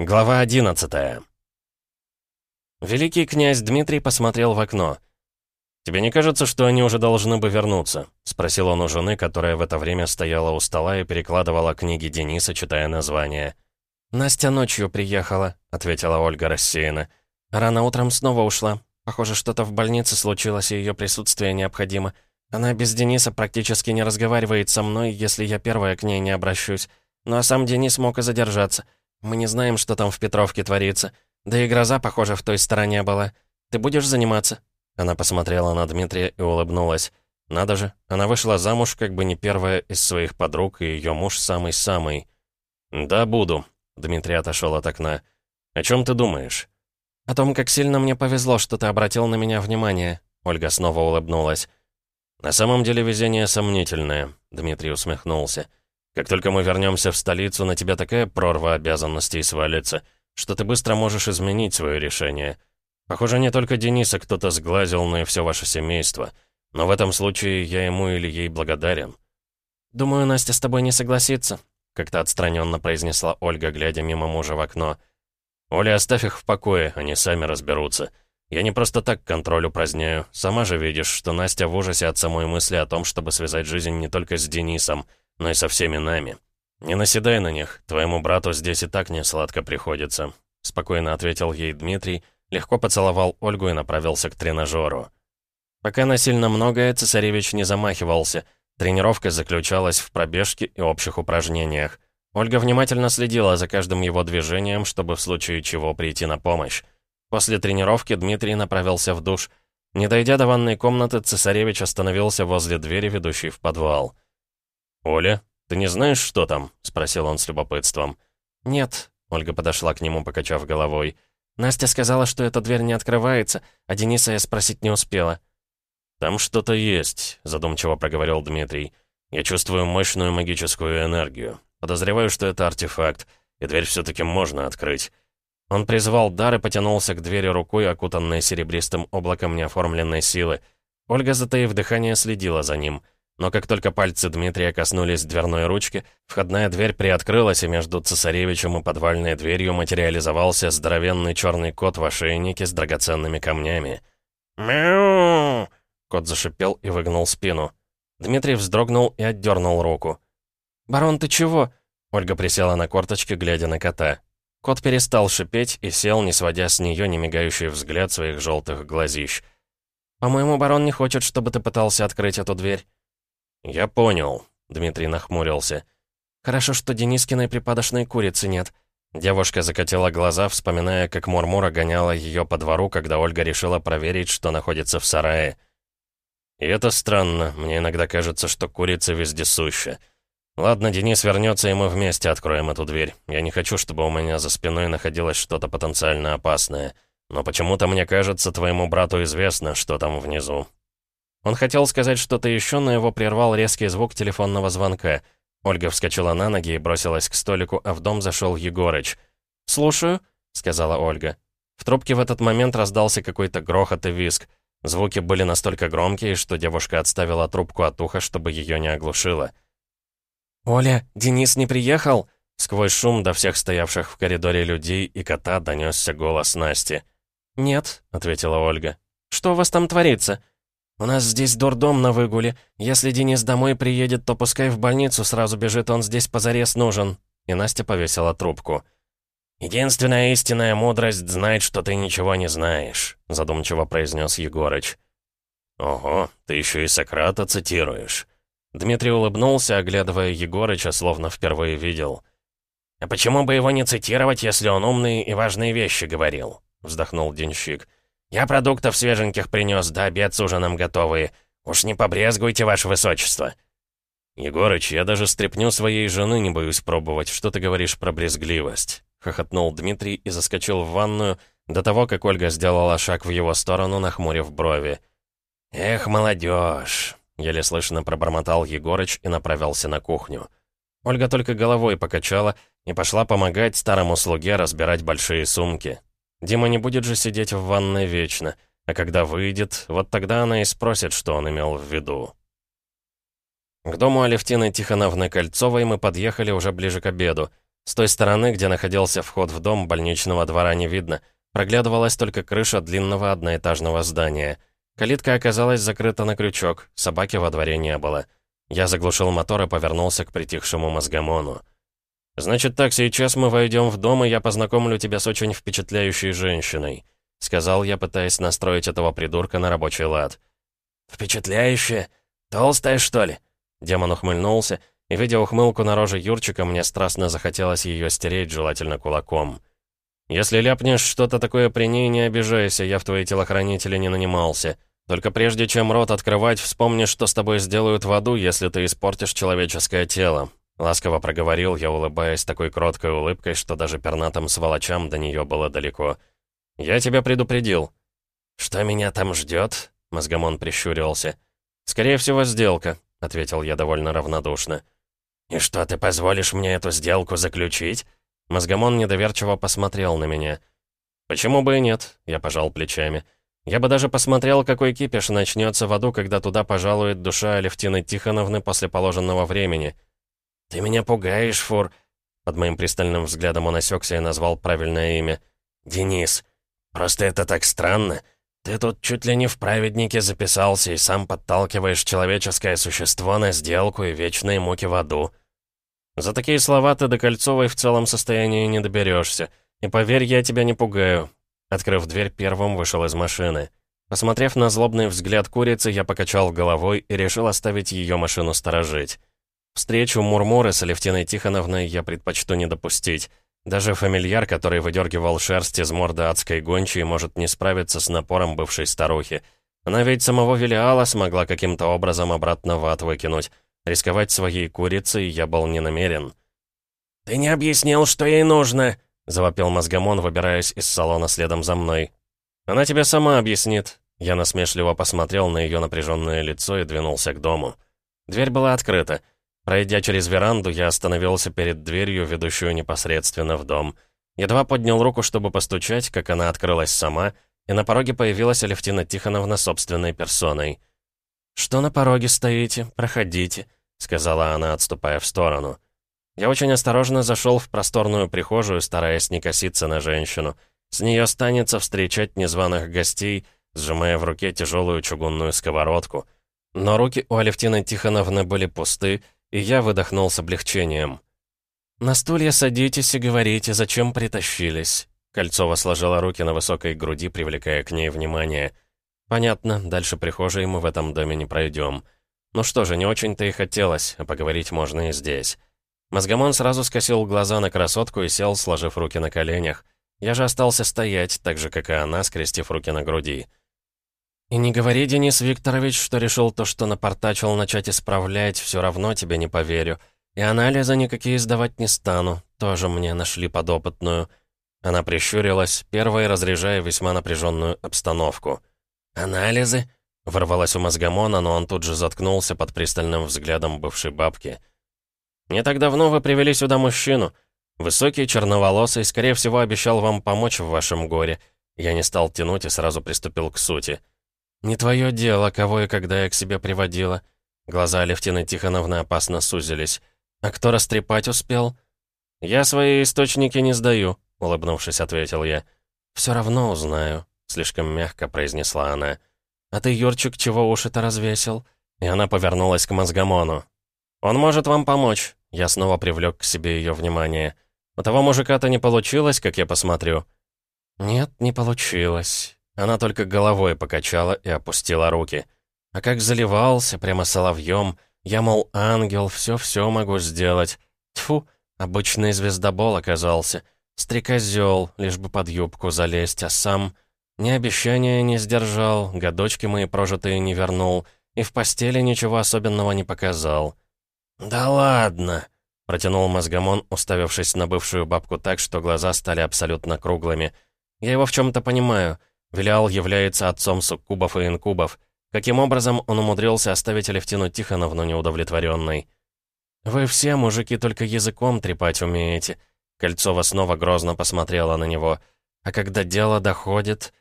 Глава 11 Великий князь Дмитрий посмотрел в окно. «Тебе не кажется, что они уже должны бы вернуться?» — спросил он у жены, которая в это время стояла у стола и перекладывала книги Дениса, читая названия. «Настя ночью приехала», — ответила Ольга рассеянно. «Рано утром снова ушла. Похоже, что-то в больнице случилось, и ее присутствие необходимо. Она без Дениса практически не разговаривает со мной, если я первая к ней не обращусь. Ну а сам Денис мог и задержаться. Мы не знаем, что там в Петровке творится. Да и гроза, похоже, в той стороне была. Ты будешь заниматься?» Она посмотрела на Дмитрия и улыбнулась. «Надо же, она вышла замуж как бы не первая из своих подруг, и ее муж самый-самый». «Да, буду», — Дмитрий отошел от окна. «О чем ты думаешь?» «О том, как сильно мне повезло, что ты обратил на меня внимание», — Ольга снова улыбнулась. «На самом деле везение сомнительное», — Дмитрий усмехнулся. Как только мы вернемся в столицу, на тебя такая прорва обязанностей свалится, что ты быстро можешь изменить свое решение. Похоже, не только Дениса кто-то сглазил, но и все ваше семейство. Но в этом случае я ему или ей благодарен». «Думаю, Настя с тобой не согласится», — как-то отстраненно произнесла Ольга, глядя мимо мужа в окно. «Оля, оставь их в покое, они сами разберутся. Я не просто так контроль упраздняю. Сама же видишь, что Настя в ужасе от самой мысли о том, чтобы связать жизнь не только с Денисом, но и со всеми нами. Не наседай на них, твоему брату здесь и так не сладко приходится», — спокойно ответил ей Дмитрий, легко поцеловал Ольгу и направился к тренажеру. Пока насильно многое, цесаревич не замахивался. Тренировка заключалась в пробежке и общих упражнениях. Ольга внимательно следила за каждым его движением, чтобы в случае чего прийти на помощь. После тренировки Дмитрий направился в душ. Не дойдя до ванной комнаты, цесаревич остановился возле двери, ведущей в подвал. «Оля, ты не знаешь, что там?» — спросил он с любопытством. «Нет», — Ольга подошла к нему, покачав головой. «Настя сказала, что эта дверь не открывается, а Дениса я спросить не успела». «Там что-то есть», — задумчиво проговорил Дмитрий. «Я чувствую мощную магическую энергию. Подозреваю, что это артефакт, и дверь все-таки можно открыть». Он призвал дар и потянулся к двери рукой, окутанной серебристым облаком неоформленной силы. Ольга, затаив дыхание, следила за ним — но как только пальцы Дмитрия коснулись дверной ручки, входная дверь приоткрылась, и между цесаревичем и подвальной дверью материализовался здоровенный черный кот в ошейнике с драгоценными камнями. «Мяу!» Кот зашипел и выгнул спину. Дмитрий вздрогнул и отдернул руку. «Барон, ты чего?» Ольга присела на корточки, глядя на кота. Кот перестал шипеть и сел, не сводя с нее немигающий взгляд своих желтых глазищ. «По-моему, барон не хочет, чтобы ты пытался открыть эту дверь». «Я понял», — Дмитрий нахмурился. «Хорошо, что Денискиной припадочной курицы нет». Девушка закатила глаза, вспоминая, как Мурмура гоняла ее по двору, когда Ольга решила проверить, что находится в сарае. И это странно, мне иногда кажется, что курица вездесуща. Ладно, Денис вернется, и мы вместе откроем эту дверь. Я не хочу, чтобы у меня за спиной находилось что-то потенциально опасное. Но почему-то мне кажется, твоему брату известно, что там внизу. Он хотел сказать что-то еще, но его прервал резкий звук телефонного звонка. Ольга вскочила на ноги и бросилась к столику, а в дом зашел Егорыч. «Слушаю», — сказала Ольга. В трубке в этот момент раздался какой-то грохот и визг. Звуки были настолько громкие, что девушка отставила трубку от уха, чтобы ее не оглушило. «Оля, Денис не приехал?» Сквозь шум до всех стоявших в коридоре людей и кота донесся голос Насти. «Нет», — ответила Ольга. «Что у вас там творится?» «У нас здесь дурдом на выгуле. Если Денис домой приедет, то пускай в больницу сразу бежит, он здесь позарез нужен». И Настя повесила трубку. «Единственная истинная мудрость знает, что ты ничего не знаешь», задумчиво произнес Егорыч. «Ого, ты еще и Сократа цитируешь». Дмитрий улыбнулся, оглядывая Егорыча, словно впервые видел. «А почему бы его не цитировать, если он умные и важные вещи говорил?» вздохнул денщик. «Я продуктов свеженьких принес, да обед с ужином готовые. Уж не побрезгуйте, ваше высочество». «Егорыч, я даже стряпню своей жены не боюсь пробовать. Что ты говоришь про брезгливость?» — хохотнул Дмитрий и заскочил в ванную до того, как Ольга сделала шаг в его сторону, нахмурив брови. «Эх, молодежь!» — еле слышно пробормотал Егорыч и направился на кухню. Ольга только головой покачала и пошла помогать старому слуге разбирать большие сумки. Дима не будет же сидеть в ванной вечно, а когда выйдет, вот тогда она и спросит, что он имел в виду. К дому Алевтины Тихоновны Кольцовой мы подъехали уже ближе к обеду. С той стороны, где находился вход в дом, больничного двора не видно. Проглядывалась только крыша длинного одноэтажного здания. Калитка оказалась закрыта на крючок, собаки во дворе не было. Я заглушил мотор и повернулся к притихшему мозгомону. «Значит так, сейчас мы войдем в дом, и я познакомлю тебя с очень впечатляющей женщиной», сказал я, пытаясь настроить этого придурка на рабочий лад. «Впечатляющая? Толстая, что ли?» Демон ухмыльнулся, и, видя ухмылку на роже Юрчика, мне страстно захотелось ее стереть, желательно кулаком. «Если ляпнешь что-то такое при ней, не обижайся, я в твои телохранители не нанимался. Только прежде чем рот открывать, вспомни, что с тобой сделают в аду, если ты испортишь человеческое тело». Ласково проговорил я, улыбаясь такой кроткой улыбкой, что даже пернатым сволочам до нее было далеко. «Я тебя предупредил». «Что меня там ждет?» — Мозгомон прищурился. «Скорее всего, сделка», — ответил я довольно равнодушно. «И что, ты позволишь мне эту сделку заключить?» Мозгомон недоверчиво посмотрел на меня. «Почему бы и нет?» — я пожал плечами. «Я бы даже посмотрел, какой кипиш начнется в аду, когда туда пожалует душа Алевтины Тихоновны после положенного времени». «Ты меня пугаешь, Фур...» Под моим пристальным взглядом он осекся и назвал правильное имя. «Денис. Просто это так странно. Ты тут чуть ли не в праведнике записался и сам подталкиваешь человеческое существо на сделку и вечные муки в аду». «За такие слова ты до Кольцовой в целом состоянии не доберешься. И поверь, я тебя не пугаю». Открыв дверь, первым вышел из машины. Посмотрев на злобный взгляд курицы, я покачал головой и решил оставить ее машину сторожить. Встречу Мурмуры с Алевтиной Тихоновной я предпочту не допустить. Даже фамильяр, который выдергивал шерсть из морды адской гончей, может не справиться с напором бывшей старухи. Она ведь самого Велиала смогла каким-то образом обратно в ад выкинуть. Рисковать своей курицей я был не намерен. «Ты не объяснил, что ей нужно!» — завопил мозгомон, выбираясь из салона следом за мной. «Она тебе сама объяснит». Я насмешливо посмотрел на ее напряженное лицо и двинулся к дому. Дверь была открыта. Пройдя через веранду, я остановился перед дверью, ведущую непосредственно в дом. Едва поднял руку, чтобы постучать, как она открылась сама, и на пороге появилась Алевтина Тихоновна собственной персоной. «Что на пороге стоите? Проходите», — сказала она, отступая в сторону. Я очень осторожно зашел в просторную прихожую, стараясь не коситься на женщину. С нее останется встречать незваных гостей, сжимая в руке тяжелую чугунную сковородку. Но руки у Алевтины Тихоновны были пусты, и я выдохнул с облегчением. «На стулья садитесь и говорите, зачем притащились». Кольцова сложила руки на высокой груди, привлекая к ней внимание. «Понятно, дальше прихожей мы в этом доме не пройдем. Ну что же, не очень-то и хотелось, а поговорить можно и здесь». Мозгомон сразу скосил глаза на красотку и сел, сложив руки на коленях. Я же остался стоять, так же, как и она, скрестив руки на груди. «И не говори, Денис Викторович, что решил то, что напортачил начать исправлять, все равно тебе не поверю. И анализы никакие сдавать не стану, тоже мне нашли подопытную». Она прищурилась, первой разряжая весьма напряженную обстановку. «Анализы?» — ворвалась у мозгомона, но он тут же заткнулся под пристальным взглядом бывшей бабки. «Не так давно вы привели сюда мужчину. Высокий, черноволосый, скорее всего, обещал вам помочь в вашем горе. Я не стал тянуть и сразу приступил к сути». «Не твое дело, кого и когда я к себе приводила». Глаза Алевтины Тихоновны опасно сузились. «А кто растрепать успел?» «Я свои источники не сдаю», — улыбнувшись, ответил я. «Все равно узнаю», — слишком мягко произнесла она. «А ты, Юрчик, чего уши-то развесил?» И она повернулась к мозгомону. «Он может вам помочь», — я снова привлек к себе ее внимание. «У того мужика-то не получилось, как я посмотрю». «Нет, не получилось», она только головой покачала и опустила руки. А как заливался, прямо соловьем. Я, мол, ангел, все-все могу сделать. Тьфу, обычный звездобол оказался. Стрекозел, лишь бы под юбку залезть, а сам... Ни обещания не сдержал, годочки мои прожитые не вернул, и в постели ничего особенного не показал. «Да ладно!» — протянул мозгомон, уставившись на бывшую бабку так, что глаза стали абсолютно круглыми. «Я его в чем-то понимаю. Велиал является отцом суккубов и инкубов. Каким образом он умудрился оставить Алевтину Тихоновну неудовлетворенной? «Вы все, мужики, только языком трепать умеете». Кольцова снова грозно посмотрела на него. А когда дело доходит...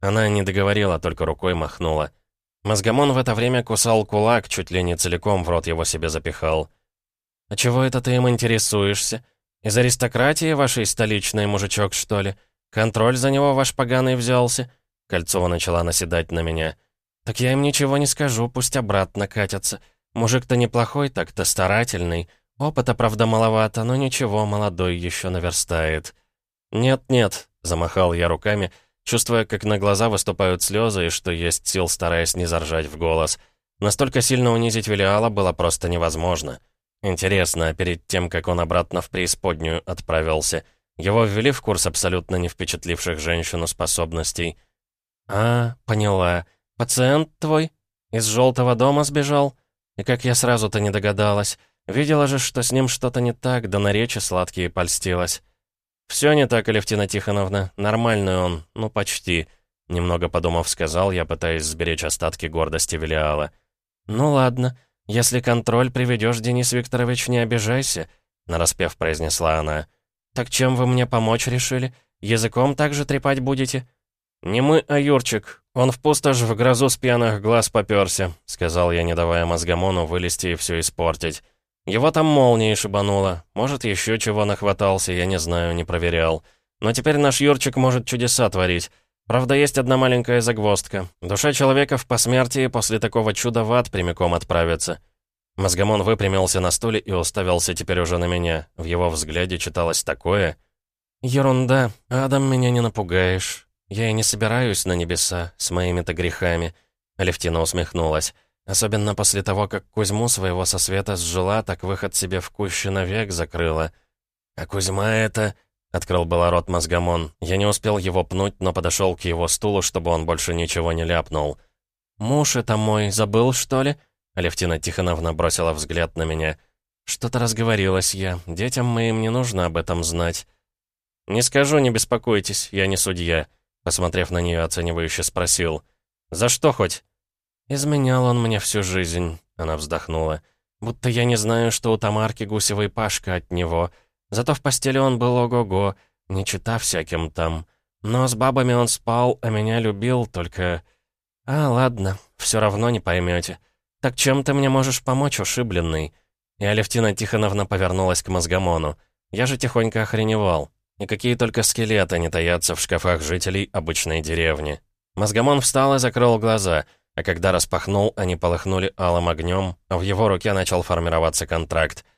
Она не договорила, только рукой махнула. Мозгомон в это время кусал кулак, чуть ли не целиком в рот его себе запихал. «А чего это ты им интересуешься?» Из аристократии вашей столичной, мужичок, что ли? Контроль за него ваш поганый взялся?» Кольцова начала наседать на меня. «Так я им ничего не скажу, пусть обратно катятся. Мужик-то неплохой, так-то старательный. Опыта, правда, маловато, но ничего, молодой еще наверстает». «Нет-нет», — замахал я руками, чувствуя, как на глаза выступают слезы и что есть сил, стараясь не заржать в голос. Настолько сильно унизить Велиала было просто невозможно. Интересно, а перед тем, как он обратно в преисподнюю отправился, его ввели в курс абсолютно не впечатливших женщину способностей. «А, поняла. Пациент твой? Из желтого дома сбежал? И как я сразу-то не догадалась. Видела же, что с ним что-то не так, да на речи сладкие польстилась». «Все не так, Алевтина Тихоновна. Нормальный он. Ну, почти». Немного подумав, сказал я, пытаясь сберечь остатки гордости Велиала. «Ну ладно. Если контроль приведешь, Денис Викторович, не обижайся», — нараспев произнесла она. «Так чем вы мне помочь решили? Языком также трепать будете?» «Не мы, а Юрчик. Он в пустошь в грозу с пьяных глаз попёрся», — сказал я, не давая мозгомону вылезти и все испортить. «Его там молнией шибануло. Может, еще чего нахватался, я не знаю, не проверял. Но теперь наш Юрчик может чудеса творить. Правда, есть одна маленькая загвоздка. Душа человека в посмертии после такого чуда в ад прямиком отправится». Мозгомон выпрямился на стуле и уставился теперь уже на меня. В его взгляде читалось такое... «Ерунда. Адам, меня не напугаешь. Я и не собираюсь на небеса с моими-то грехами». Алевтина усмехнулась. «Особенно после того, как Кузьму своего со света сжила, так выход себе в кущу навек закрыла». «А Кузьма это...» Открыл было рот мозгомон. Я не успел его пнуть, но подошел к его стулу, чтобы он больше ничего не ляпнул. «Муж это мой, забыл, что ли?» Алевтина Тихоновна бросила взгляд на меня. «Что-то разговорилась я. Детям моим не нужно об этом знать». «Не скажу, не беспокойтесь, я не судья», посмотрев на нее оценивающе спросил. «За что хоть?» «Изменял он мне всю жизнь», — она вздохнула. «Будто я не знаю, что у Тамарки Гусевой Пашка от него». Зато в постели он был ого-го, не чита всяким там. Но с бабами он спал, а меня любил, только... А, ладно, все равно не поймете. Так чем ты мне можешь помочь, ушибленный?» И Алевтина Тихоновна повернулась к мозгомону. Я же тихонько охреневал. И какие только скелеты не таятся в шкафах жителей обычной деревни. Мозгомон встал и закрыл глаза, а когда распахнул, они полыхнули алым огнем, а в его руке начал формироваться контракт —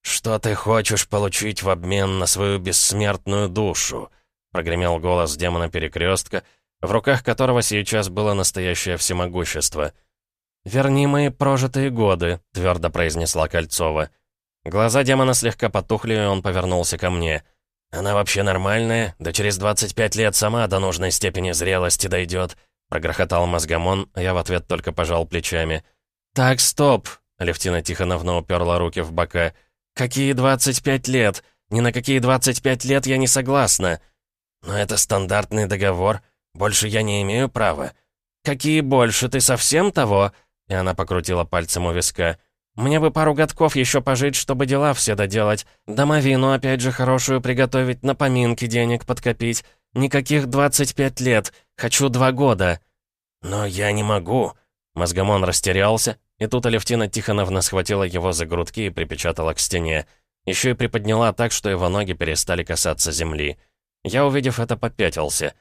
«Что ты хочешь получить в обмен на свою бессмертную душу?» прогремел голос демона перекрестка, в руках которого сейчас было настоящее всемогущество. «Верни мои прожитые годы», — твердо произнесла Кольцова. Глаза демона слегка потухли, и он повернулся ко мне. «Она вообще нормальная? Да через 25 лет сама до нужной степени зрелости дойдет», — прогрохотал мозгомон, а я в ответ только пожал плечами. «Так, стоп!» — Алевтина Тихоновна уперла руки в бока. «Какие 25 лет? Ни на какие 25 лет я не согласна». «Но это стандартный договор. Больше я не имею права». «Какие больше? Ты совсем того?» И она покрутила пальцем у виска. «Мне бы пару годков еще пожить, чтобы дела все доделать. Домовину опять же хорошую приготовить, на поминки денег подкопить. Никаких 25 лет. Хочу два года». «Но я не могу». Мозгомон растерялся, и тут Алевтина Тихоновна схватила его за грудки и припечатала к стене. Еще и приподняла так, что его ноги перестали касаться земли. Я, увидев это, попятился.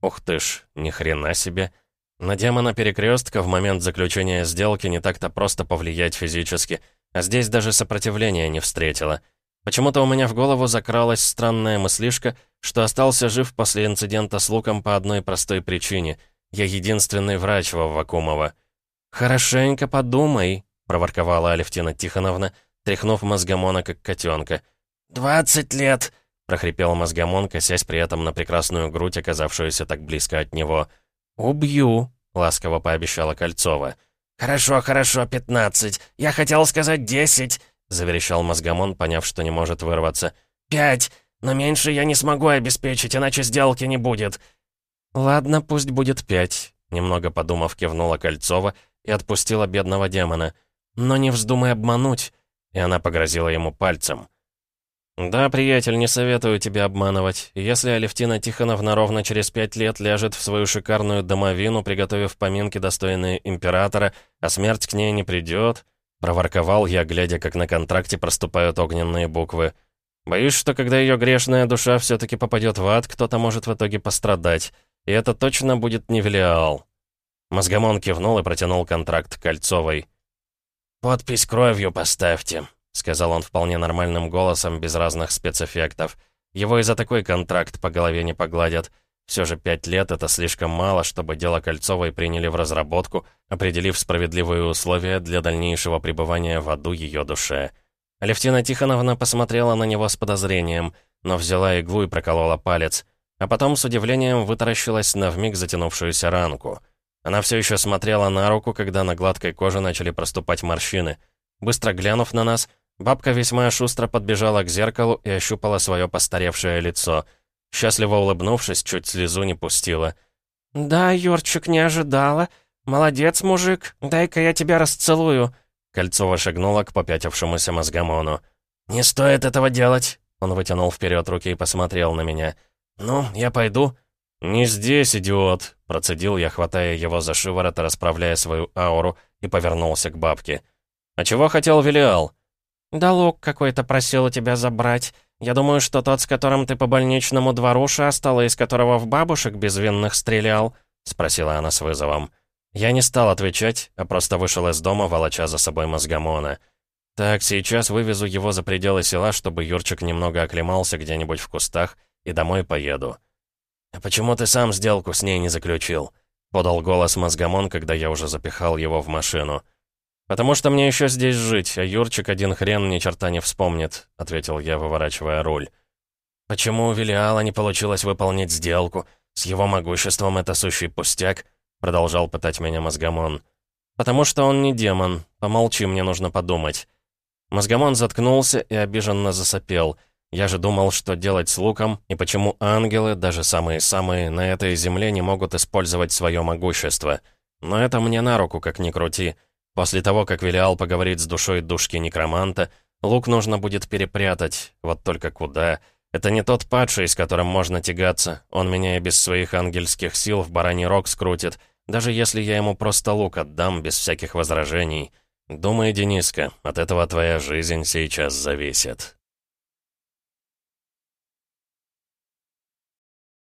Ух ты ж, ни хрена себе. На демона перекрестка в момент заключения сделки не так-то просто повлиять физически, а здесь даже сопротивления не встретила. Почему-то у меня в голову закралась странная мыслишка, что остался жив после инцидента с Луком по одной простой причине. Я единственный врач во Вакумова. «Хорошенько подумай», — проворковала Алевтина Тихоновна, тряхнув мозгомона, как котенка. «Двадцать лет!» — прохрипел мозгомон, косясь при этом на прекрасную грудь, оказавшуюся так близко от него. «Убью», — ласково пообещала Кольцова. «Хорошо, хорошо, пятнадцать. Я хотел сказать десять», — заверещал мозгомон, поняв, что не может вырваться. «Пять! Но меньше я не смогу обеспечить, иначе сделки не будет». «Ладно, пусть будет пять», — немного подумав, кивнула Кольцова, — и отпустила бедного демона. «Но не вздумай обмануть!» И она погрозила ему пальцем. «Да, приятель, не советую тебе обманывать. Если Алевтина Тихоновна ровно через пять лет ляжет в свою шикарную домовину, приготовив поминки, достойные императора, а смерть к ней не придет...» Проворковал я, глядя, как на контракте проступают огненные буквы. Боюсь, что когда ее грешная душа все-таки попадет в ад, кто-то может в итоге пострадать. И это точно будет не Велиал. Мозгомон кивнул и протянул контракт Кольцовой. «Подпись кровью поставьте», — сказал он вполне нормальным голосом, без разных спецэффектов. Его и за такой контракт по голове не погладят. Все же пять лет — это слишком мало, чтобы дело Кольцовой приняли в разработку, определив справедливые условия для дальнейшего пребывания в аду ее душе. Алевтина Тихоновна посмотрела на него с подозрением, но взяла иглу и проколола палец, а потом с удивлением вытаращилась на вмиг затянувшуюся ранку. Она все еще смотрела на руку, когда на гладкой коже начали проступать морщины. Быстро глянув на нас, бабка весьма шустро подбежала к зеркалу и ощупала свое постаревшее лицо. Счастливо улыбнувшись, чуть слезу не пустила. «Да, Юрчик, не ожидала. Молодец, мужик. Дай-ка я тебя расцелую». Кольцова шагнула к попятившемуся мозгомону. «Не стоит этого делать!» Он вытянул вперед руки и посмотрел на меня. «Ну, я пойду». «Не здесь, идиот!» Процедил я, хватая его за шиворот расправляя свою ауру, и повернулся к бабке. «А чего хотел Велиал?» «Долог какой-то просил у тебя забрать. Я думаю, что тот, с которым ты по больничному двору шастала, из которого в бабушек безвинных стрелял?» — спросила она с вызовом. Я не стал отвечать, а просто вышел из дома, волоча за собой мозгомона. Так, сейчас вывезу его за пределы села, чтобы Юрчик немного оклемался где-нибудь в кустах, и домой поеду. «А почему ты сам сделку с ней не заключил?» — подал голос мозгомон, когда я уже запихал его в машину. «Потому что мне еще здесь жить, а Юрчик один хрен ни черта не вспомнит», — ответил я, выворачивая руль. «Почему у Велиала не получилось выполнить сделку? С его могуществом это сущий пустяк», — продолжал пытать меня мозгомон. «Потому что он не демон. Помолчи, мне нужно подумать». Мозгомон заткнулся и обиженно засопел — я же думал, что делать с луком, и почему ангелы, даже самые-самые, на этой земле не могут использовать свое могущество. Но это мне на руку, как ни крути. После того, как Велиал поговорит с душой душки некроманта, лук нужно будет перепрятать. Вот только куда? Это не тот падший, с которым можно тягаться. Он меня и без своих ангельских сил в бараний рог скрутит, даже если я ему просто лук отдам, без всяких возражений. Думай, Дениска, от этого твоя жизнь сейчас зависит.